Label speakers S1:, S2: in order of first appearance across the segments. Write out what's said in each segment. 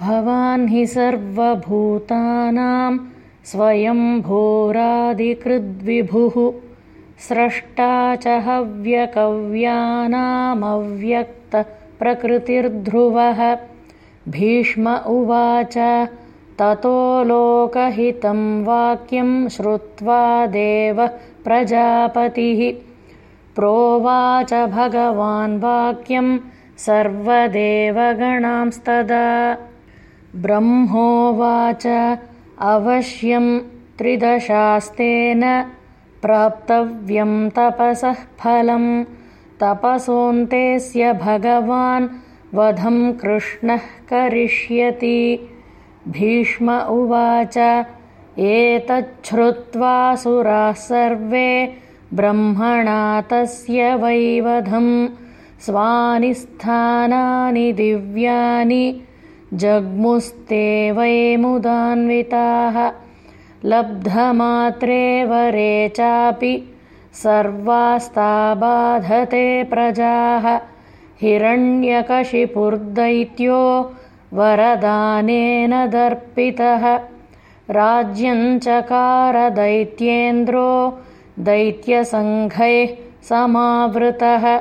S1: भवान् हि सर्वभूतानां स्वयंभोरादिकृद्विभुः स्रष्टा च हव्यकव्यानामव्यक्तप्रकृतिर्ध्रुवः। भीष्म उवाच ततो लोकहितं वाक्यं श्रुत्वा देवः प्रजापतिः। प्रोवाच भगवान् वाक्यं सर्वदेवगणांस्तदा ब्रह्मोवाच अवश्यं त्रिदशास्तेन प्राप्तव्यं तपसः फलं। तपसोऽन्तेऽस्य भगवान् वधं कृष्णः करिष्यति। भीष्म उवाच एतच्छ्रुत्वा सुराः सर्वे ब्रह्मणा तस्य वैवधम्। स्वानि स्थानानि दिव्यानि जग्मुस्ते वै मुदान्विताः। लब्धमात्रे वरे चापि सर्वास्ता बाधते प्रजाः। हिरण्यकशिपुर्दैत्यो वरदानेन दर्पितः। राज्यञ्चकारदैत्येन्द्रो दैत्यसङ्घैः समावृतः।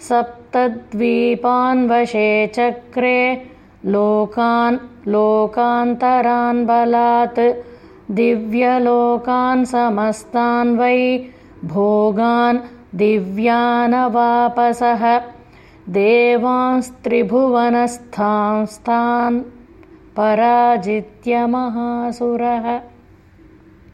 S1: सप्तद्वीपान्वशे चक्रे लोकान् लोकान्तरान् बलात्। दिव्यलोकान् समस्तान् वै भोगान् दिव्यानवापसः। देवांस्त्रिभुवनस्थांस्तान् पराजित्य महासुरः